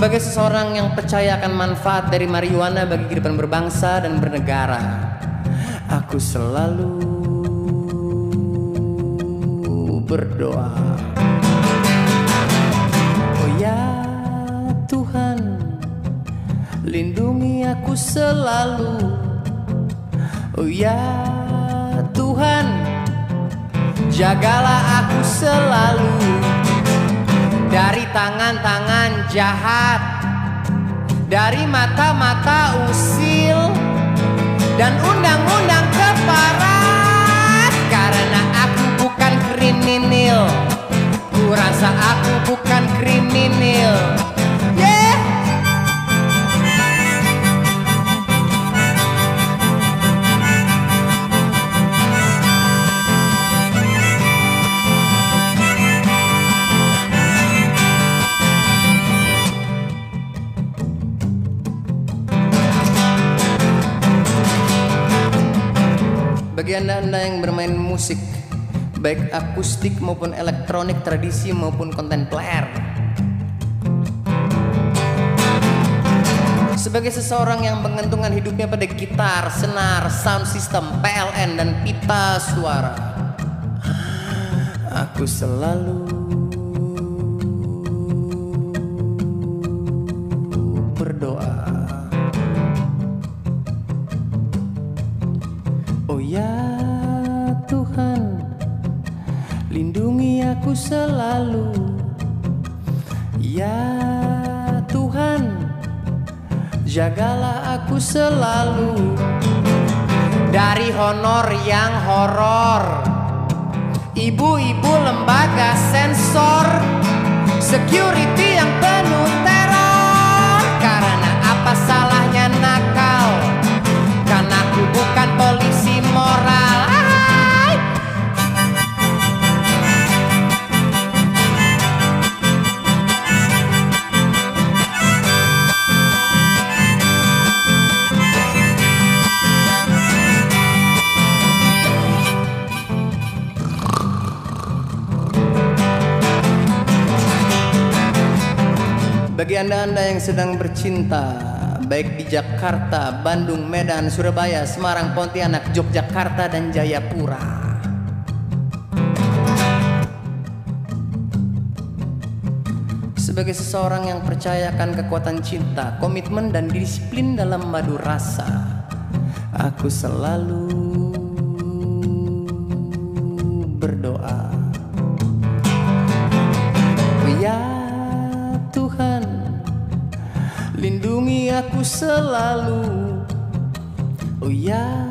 Sebagai seseorang yang percaya akan manfaat dari marijuana bagi kehidupan berbangsa dan bernegara, aku selalu berdoa. Oh ya Tuhan, lindungi aku selalu. Oh ya Tuhan, jagalah aku selalu dari tangan-tangan jahat, dari mata-mata usil, dan undang-undang keparat. Karena aku bukan kriminal, ku rasa aku bukan Bagi anda-anda yang bermain musik Baik akustik maupun elektronik tradisi maupun kontemporer. Sebagai seseorang yang menggantungkan hidupnya pada gitar, senar, sound system, PLN, dan pita suara. Aku selalu Jagalah aku selalu Dari honor yang horor. Ibu-ibu lembaga sensor Security yang penuh anda-anda yang sedang bercinta Baik di Jakarta, Bandung, Medan, Surabaya, Semarang, Pontianak, Yogyakarta, dan Jayapura. Sebagai seseorang yang percaya akan kekuatan cinta, komitmen, dan disiplin dalam madu rasa Aku selalu Lindungi aku selalu. Oh ya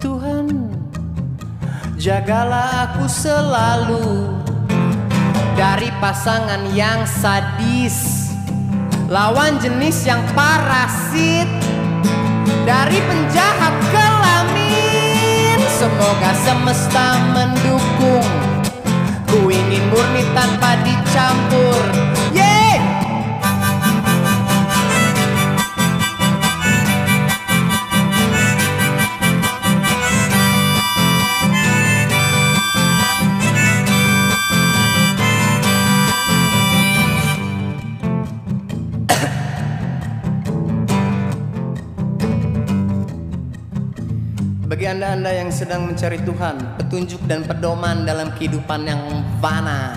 Tuhan Jagalah aku selalu. Dari pasangan yang sadis Lawan jenis yang parasit. Dari penjahat kelamin Semoga semesta mendukung. Ku ingin murni tanpa dicampur. Yeay Bagi anda-anda yang sedang mencari Tuhan, petunjuk dan pedoman dalam kehidupan yang fana.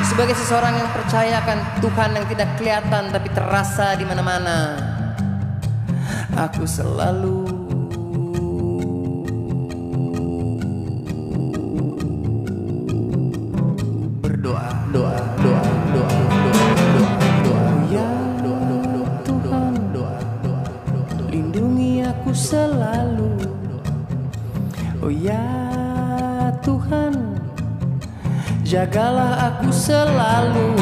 Sebagai seseorang yang percaya akan Tuhan yang tidak kelihatan tapi terasa di mana-mana, aku selalu aku selalu. Oh ya Tuhan jagalah aku selalu.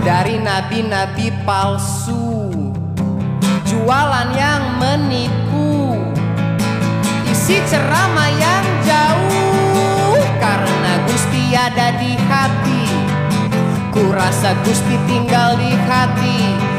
Dari nabi-nabi palsu jualan yang menipu. Isi ceramah yang jauh karena Gusti ada di hati. Ku rasa Gusti tinggal di hati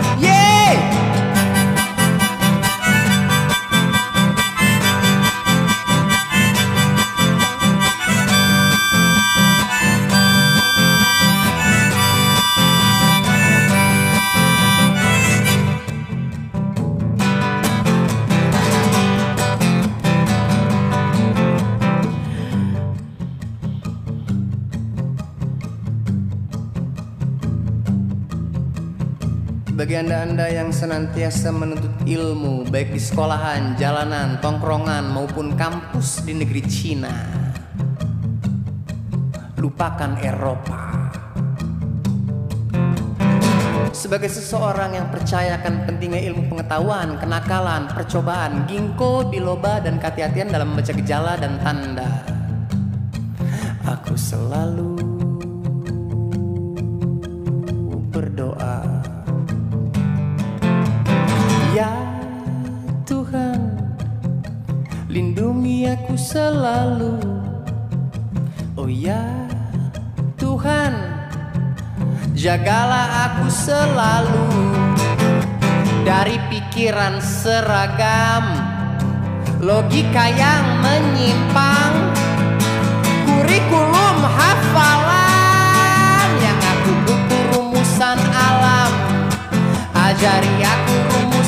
Bagi anda-anda yang senantiasa menuntut ilmu Baik di sekolahan, jalanan, tongkrongan maupun kampus di negeri Cina. Lupakan Eropa. Sebagai seseorang yang percayakan pentingnya ilmu pengetahuan, kenakalan, percobaan, ginkgo, biloba, dan kehati-hatian dalam membaca gejala dan tanda Aku selalu berdoa Lindungi aku selalu. Oh ya Tuhan Jagalah aku selalu. Dari pikiran seragam Logika yang menyimpang. Kurikulum hafalan Yang aku butuh rumusan alam. Ajari aku rumusan